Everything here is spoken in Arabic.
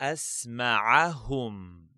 أسمعهم.